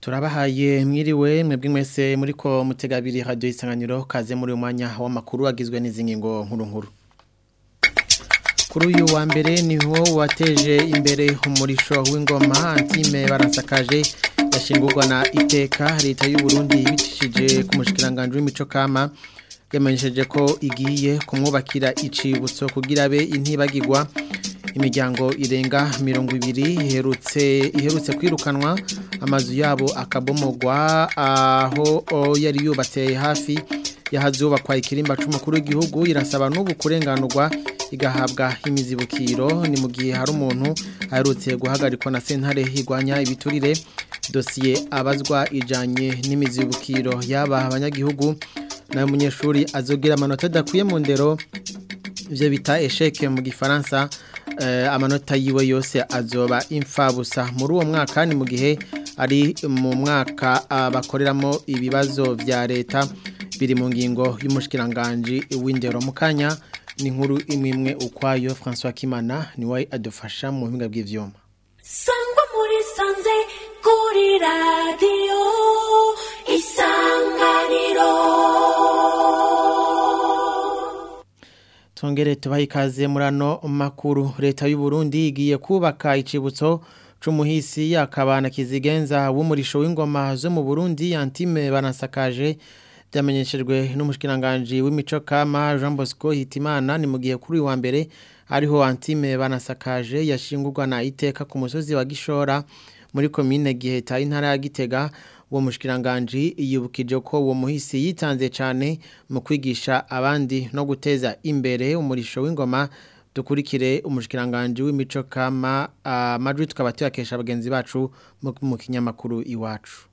turabahaye mwiriwe mwebwe mwese muri ko mutegabiri hajyo isanganiro kaze muri umwanya w'amakuru agizwe n'izingingo nkuru nkuru kuri uyu wa mbere niho wateje imbere umurisho w'ingoma antime barasakaje yashingurwa na iteka leta y'u Burundi ibicishije ku mushikiranganje w'imico kama yamenyesheje ko igiye kumwubakira icibutso kugira be intibagirwa imiryango irenga mirongo ibiri iherutse iherutse kwirukanwa amazu yabo akabomogwa aho yari yubatse hafi yahazubakwa ikirimba cumukuru w'igihugu irasaba n'ubu kurenganurwa igahabwa imizibukiro ni mu gihe hari umuntu aherutse guhagarikwa na sentare igwanya ibiturire dosiye abazwa ijyanye n'imizibukiro yaba abanyagihugu nawe umunyeshuri azogira amanota adakwiye mu ndero ibyo bita esheke mu gifaransa Eh, amanota yiwe yose azoba imfabusa muri uwo mwaka ni mu gihe ari mu mwaka ah, bakoreramo ibibazo bya leta biri mu ngingo y'umushikiranganji w'indero mukanya kanya ni nkuru imwe ukwayo francois kimana niwe adufasha mu buhinga bw'ibyuma sangwa muri sanze kuri radiyo isanganiro tongere tubahe ikaze muri makuru leta y’u Burundi igiye kubaka ikibutso c'umuhisi yakabana kizigenza w'umurisho w'ingoma zo mu burundi yantime banasakaje byamenyeshejwe n'umushikiranganje w'imico kama Jean Bosco Hitimana ni mugiye kuri wa mbere ariho antime banasakaje yashingurwa na iteka ku musozi wa Gishora muri commune Giheta intara ya Gitega uwo mushikiranganji yibukije ko uwo muhisi yitanze cyane mu kwigisha abandi no guteza imbere umurisho w'ingoma dukurikire umushikiranganji w'imico kama ah, Madrid tukaba tuyakesha bagenzi bacu mu kinyamakuru iwacu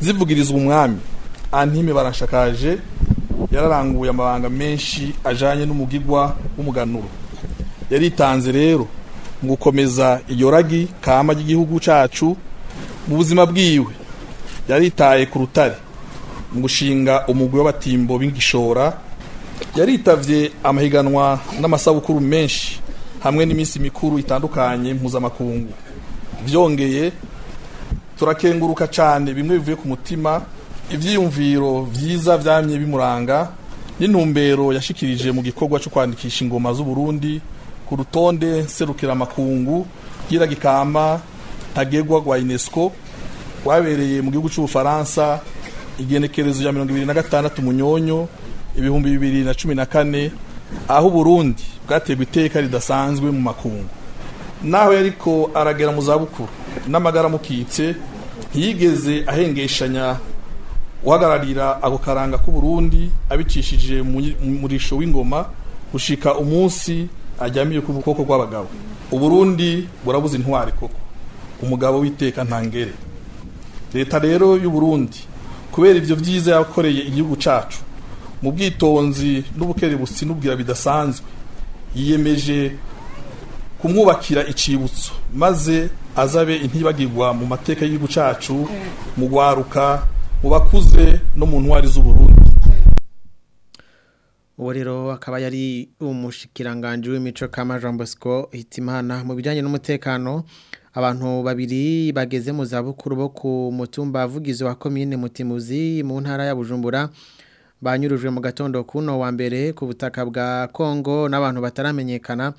zivugirizwa umwami antime barashakaje yararanguye amabanga menshi ajanye n'umugigwa w'umuganuro yaritanze rero mu gukomeza iyo ragi kama ry'igihugu cacu mu buzima bwiwe yaritaye ku rutare mu gushinga umugwi w'abatimbo b'ingishora yaritabye amahiganwa n'amasabukuru menshi hamwe n'iminsi mikuru itandukanye mpuzamakungu byongeye turakenguruka cyane bimwe bivuye ku mutima ibyiyumviro byiza byamye bimuranga n'intumbero yashikirije mu gikorwa cyo kwandikisha ingoma z'uburundi ku rutonde serukiramakungu gira gikama ntagegwa rwa unesco wabereye mu gihugu cy'ubufaransa igenekerezo ya mirongo ibiri na gatandatu munyonyo ibihumbi bibiri na cumi na kane aho uburundi bwaterwa iteka ridasanzwe mu makungu nawe ariko aragera mu zabukuru n'amagara amukitse yigeze ahengeshanya uhagararira ako karanga k’u k'uburundi abicishije murisho w'ingoma gushika umunsi ajyamiye ku bukoko u uburundi burabuze intwari koko umugabo w'iteka ntangere leta rero y’u y'uburundi kubera ibyo byiza yakoreye igihugu cyacu mu bwitonzi n'ubukerebutsi n'ubwira bidasanzwe yiyemeje kumwubakira icibutso maze azabe intibagirwa mu mateka y'igihugu cyacu mu gwaruka mu bakuze no mu ntwari z'uburundi ubu rero akaba yari umushikiranganje w'imico k'amajambo bosco hitimana mu bijyanye n'umutekano abantu babiri bageze mu zabukuru bo ku mutumba avugizo wa komine mutimuzi mu ntara ya bujumbura banyurujwe mu gatondo kuno wa mbere ku butaka bwa kongo n'abantu bataramenyekana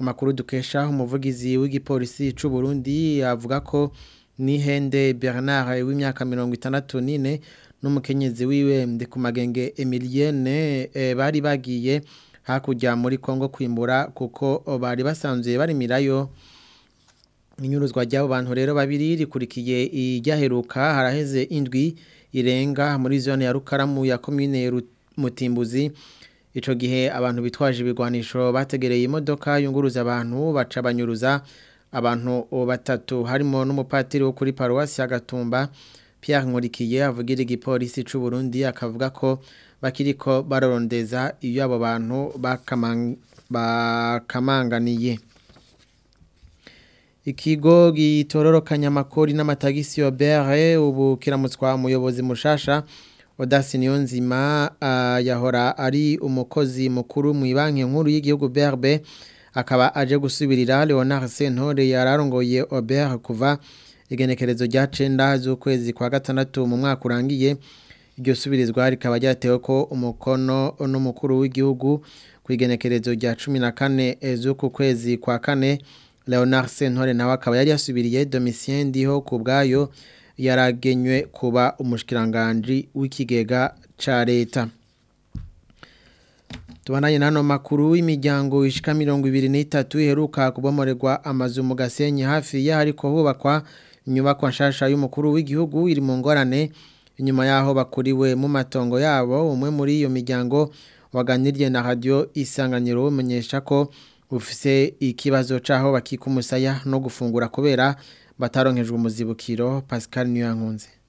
amakuru dukesha umuvugizi w'igipolisi cy'u Burundi avuga ko Nihende Bernard w'imyaka mirongo itandatu n'ine n'umukenyezi wiwe Ndikumagenge Emilienne eh, bari bagiye hakujya muri Kongo kwimbura kuko bari basanzwe barimirayo inyuruzwa ry'abo bantu rero babiri rikurikiye ijyaheruka haraheze indwi irenga muri zone ya Rukaramu ya komine Mutimbuzi Ico gihe abantu bitwaje ibigwanisho bategereye imodoka yunguruza abantu bacabanyuruza abantu batatu harimo n'umupatiri wo kuri paruwasi y'agatumba Pierre Nkurikiye avugira igipolisi c'u Burundi akavuga ko bakiriko barorondeza iyo abo bantu bakamanganiye ikigo gitororokanya amakori n'amatagisi yo bere ubukiramutswa muyobozi mushasha odasi niyo nzima ah, yahora ari umukozi mukuru mu banki nkuru y'igihugu berbe akaba aje gusubirira leonard sentore yararongoye obere kuva igenekerezo rya cenda z'ukwezi kwa gatandatu mu mwaka urangiye iryo subirizwa rikaba ryatewe ko umukono n'umukuru w'igihugu ku igenekerezo rya cumi na kane eh, z'uku kwezi kwa kane leonard sentore nawe akaba yari yasubiriye domisiyeni ndiho ku bwayo yaragenywe kuba umushikiranganji w'ikigega ca leta Tubananye nano makuru y'imiryango ishika 23 iheruka kubomoregwa amazu mu gasenyi hafi y'ahari ko hubakwa kwa nshasha y'umukuru w'igihugu iri mu ngorane nyuma yaho bakuriwe mu matongo yabo umwe muri iyo miryango waganiriye na radio isanganyiro umenyesha ko ufise ikibazo caho bakika umusaya no gufungura kubera bataronkejwe umuzibukiro Pascal Nyankunze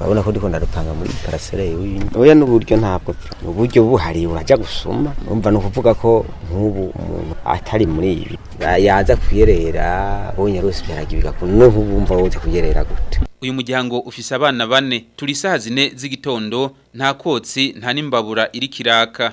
urabona ko ndikunda dupanga muri parasere oya n'uburyo ntabwo uburyo buhari urajya gusuma. urumva ni ukuvuga ko nk'ubu umuntu atari muri ibi yaza kuyerera bonye rwose byaragibiga n'ubu bumva woze kuyerera gute uyu muryango ufise abana bane turi saa zine z'igitondo nta kotsi nta n'imbabura iri kiraka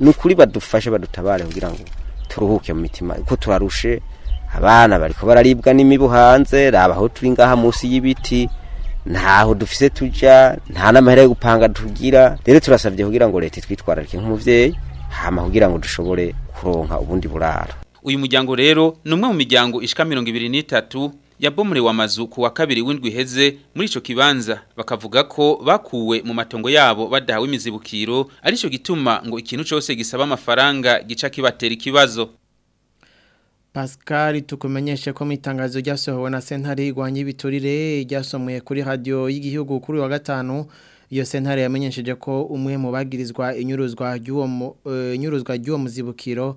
n'ukuri badufashe badutabare kugira ngo turuhuke mu mitima kuko turarushe abana bariko bararibwa n'imibu hanze aho turi ngaha munsi y'ibiti ntaho dufise tujya nta n'amahera yo gupanga tugira rero turasabye kugira ngo leta itwitwararike nk'umubyeyi hama kugira ngo dushobore kuronka ubundi buraro uyu muryango rero ni umwe mu miryango ishika mirongo ibiri n'itatu yabomorewe amazu ku wa kabiri w'indwi iheze muri icyo kibanza bakavuga ko bakuwe mu matongo yabo badahawe imizibukiro aricyo gituma ngo ikintu cyose gisaba amafaranga gica kibatera ikibazo Pascal tukumenyeshe ko mu itangazo ryasohowe na sentare igwanya ibiturire ryasomwe kuri radio y'igihugu kuri wa gatanu iyo sentare yamenyesheje ko umwe mu bagirizwa inyuruzwa ry'uwo eh, inyuruzwa ry'uwo muzibukiro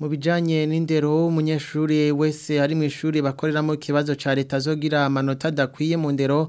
mu bijanye n'indero umunyeshuri wese ari mu ishuri bakoreramo kibazo ca leta azogira amanota adakwiye mu ndero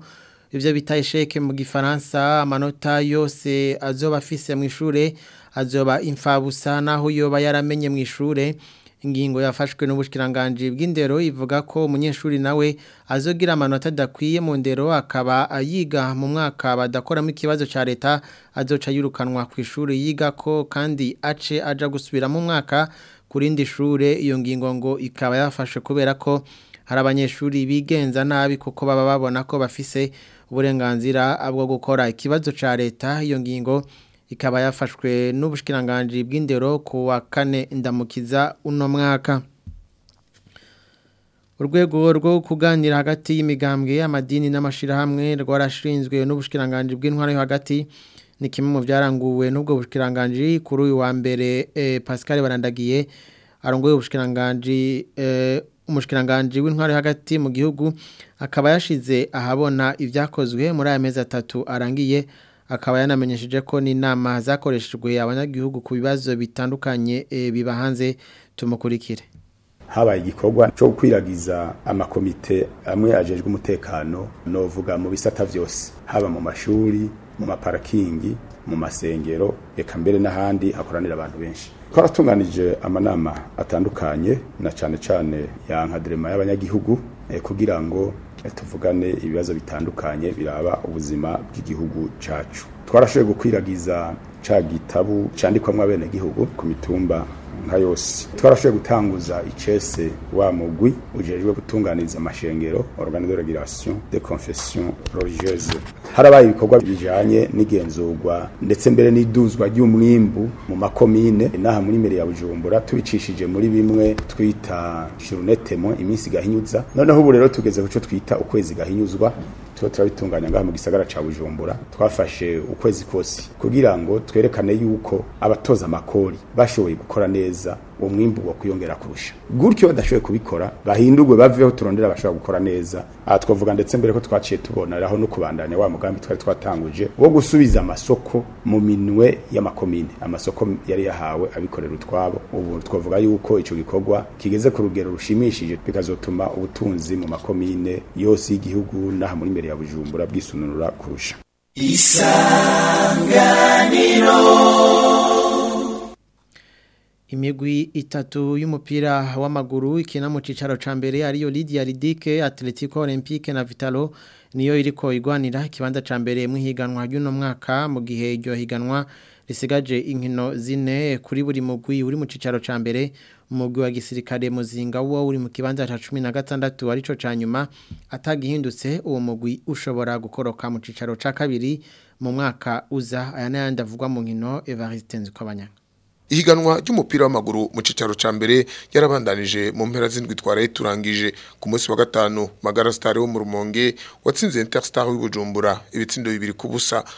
ibyo bitaye sheke mu gifaransa amanota yose azoba afise mu ishuri azoba imfabusa naho yoba yaramenye mu ishuri ingingo yafashwe n'ubushyiranganji bw'indero ivuga ko umunyeshuri nawe azogira amanota adakwiye mu ndero akaba ayiga mu mwaka badakoramo ikibazo cya leta azoca yirukanwa ku ishuri yiga ko kandi ace aja gusubira mu mwaka kurindi shure iyo ngingo ngo ikaba yafashwe kubera ko hari abanyeshuri bigenza nabi kuko baba babona ko bafise uburenganzira bwo gukora ikibazo ca leta iyo ngingo ikaba yafashwe n'ubushikiranganje bw'indero ku wa kane ndamukiza uno mwaka urwego rwo kuganira hagati y'imigambwe y'amadini n'amashirahamwe rwarashinzwe n'ubushikiranganje bw'intwaro hagati ni kimwe mu byaranguwe n'ubwo bushikiranganje kuri uyu wa mbere eh, Pascal barandagiye arongoye ubushikiranganje eh, umushikiranganje w'intwari hagati mu gihugu akaba yashize ahabona ibyakozwe muri aya mezi atatu arangiye akaba yanamenyesheje ko n'inama zakoreshejwe abanyagihugu ku bibazo bitandukanye eh, bibahanze hanze tumukurikire habaye igikorwa cyo kwiragiza amakomite amwe ajejwe umutekano novuga mu bisata byose haba mu mashuri mu maparakingi mu masengero eka mbere n'ahandi hakoranira abantu benshi twaratunganije amanama atandukanye na cyane cyane ya nkaderema y'abanyagihugu eh, kugira ngo eh, tuvugane ibibazo bitandukanye biraba ubuzima bw'igihugu cyacu twarashoboye gukwiragiza ca gitabu candikwamwo abenegihugu ku mitumba nka yose twarashoboye gutanguza icese wa mugwi ujejwe gutunganiza amashengero organe de regulation de confession religieuse harabaye ibikorwa bijanye n'igenzurwa ndetse mbere n'iduzwa ry'umwimbu mu makomine inaha muri mbere ya bujumbura tubicishije muri bimwe twita journée iminsi gahinyuza noneho ubu rero tugeze ku cyo twita ukwezi gahinyuzwa tuba turabitunganya ngaha mu gisagara ca bujumbura twafashe ukwezi kose kugira ngo twerekane yuko abatoza amakori bashoboye gukora neza uwo mwimbu wakwiyongera kurusha gutyo badashoboye kubikora bahindurwe baveho turondera bashobora gukora neza aha twavuga ndetse mbere ko twaciye tuboneraho no kubandanya wa mugambi twari twatanguje wo gusubiza amasoko mu minwe y'amakomine amasoko yari yahawe abikorera utwabo ubu twavuga yuko icyo gikorwa kigeze ku rugero rushimishije bikazotuma ubutunzi mu makomine yose y'igihugu n'aha muri imbere ya bujumbura bwisununura kurusha isanganiro imigwi itatu y'umupira w'amaguru ikina mu cyicaro cya mbere ariyo Lydia Ridike Atletico Olympique na Vitalo niyo iriko igwanira ikibanza cya mbere mu higanwa ry'uno mwaka mu gihe iryo higanwa risigaje inkino zine kuri buri mugwi uri mu cyicaro cya mbere umugwi wa gisirikare muzinga wo uri mu kibanza cya cumi na gatandatu arico ca nyuma atagihindutse uwo mugwi ushobora gukoroka mu cyicaro ca kabiri mu mwaka uza aya n'ayandi avugwa mu nkino Evariste Nzikobanyanga ihiganwa ry'umupira w'amaguru mu cyicaro ca mbere yarabandanije mu mpera z'indwi twaraye turangije ku munsi wa gatanu magara star wo mu rumonge watsinze interstar Bujumbura ibitsindo bibiri ku busa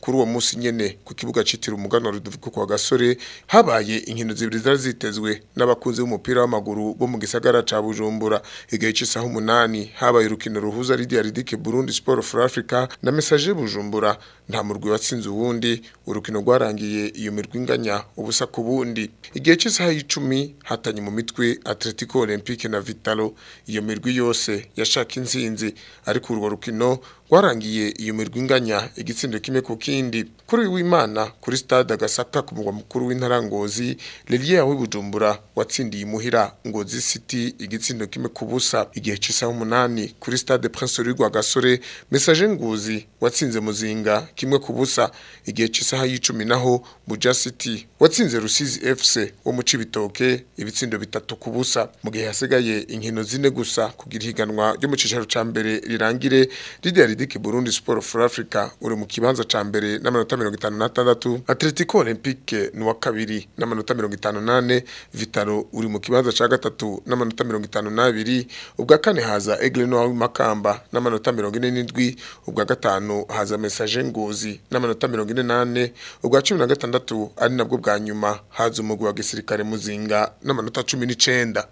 kuri uwo munsi nyene ku kibuga citira umuganwa Rudoviko kwa gasore habaye inkino zibiri zari zitezwe n'abakunzi b'umupira w'amaguru bo mu gisagara ca Bujumbura igihe cy'isaha umunani habaye urukino ruhuza Lydia Ridike Burundi Sport for Africa na Message Bujumbura nta murwi watsinze uwundi urukino rwarangiye iyo inganya ubusa ku bundi igihe cy'isaha y'icumi hatanye mu mitwe Atletico Olympique na Vitalo iyo mirwi yose yashaka insinzi ariko urwo rukino warangiye iyo mirwi inganya igitsindo kimwe ku kindi kuri uyu w'Imana kuri stade agasaka ku mugwa mukuru w'intarangozi Lelia yawe Bujumbura watsindiye imuhira Ngozi City igitsindo kimwe ku busa igihe cy'isaha umunani kuri stade Prince Rwigwa gasore mesaje nguzi watsinze muzinga kimwe ku busa igihe cy'isaha y'icumi naho Buja City watsinze Rusizi FC wo mu Cibitoke ibitsindo bitatu ku busa mu gihe hasigaye inkino zine gusa kugira higanwa ryo mu cicaro ca mbere rirangire ridari Olympique Burundi Sport for Africa uri mu kibanza ca mbere n'amanota 56 Atletico Olympique ni wa kabiri n'amanota 58 Vitaro uri mu kibanza ca gatatu n'amanota 52 ubwa kane haza Aigle Makamba n'amanota 47 ubwa gatanu haza Message Ngozi n'amanota 48 ubwa 16 ari nabwo bwa nyuma haza umugwi wa gisirikare muzinga n'amanota 19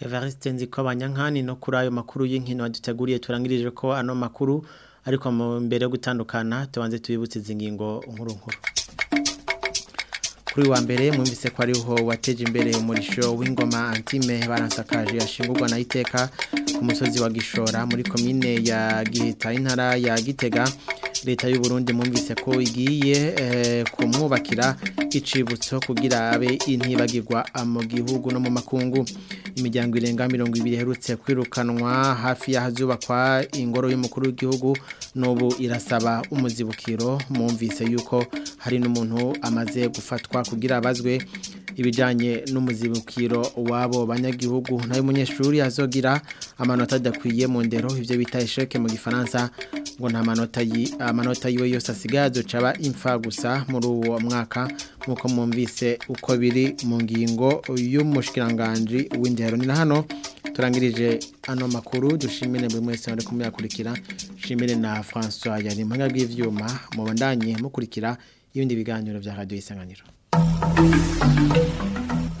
Evariste ko abanyankani no kuri ayo makuru y'inkino duteguriye turangirije ko ano makuru ariko mu mbere yo gutandukana tubanze tubibutse izi ngingo nkuru kuri wa mbere mwumvise ko ariho wateje imbere umurisho w'ingoma antime baransakaje yashingurwa na iteka ku musozi wa gishora muri komine ya gihita intara ya gitega leta y'u Burundi mwumvise ko igiye eh, kumwubakira icibutso kugira abe intibagirwa mu gihugu no mu makungu imiryango irenga mirongo ibiri iherutse kwirukanwa hafi ya y'ahazubakwa ingoro y'umukuru w'igihugu n'ubu irasaba umuzibukiro mwumvise yuko hari n'umuntu amaze gufatwa kugira abazwe ibijyanye n'umuzibukiro wabo banyagihugu nayo umunyeshuri azogira amanota adakwiye mu ndero ibyo bita isheke mu gifaransa ngo nta manota yiwe yose asigaye aducaba imfa gusa muri uwo mwaka nk'uko mwumvise uko biri mu ngingo y'umushikiranganji w'indero ni na hano turangirije ano makuru dushimire buri wese wari kumuyakurikira dushimire na François yari mu bw'ibyuma mubandanye mukurikira ibindi biganiro bya radiyo isanganiro Thank you.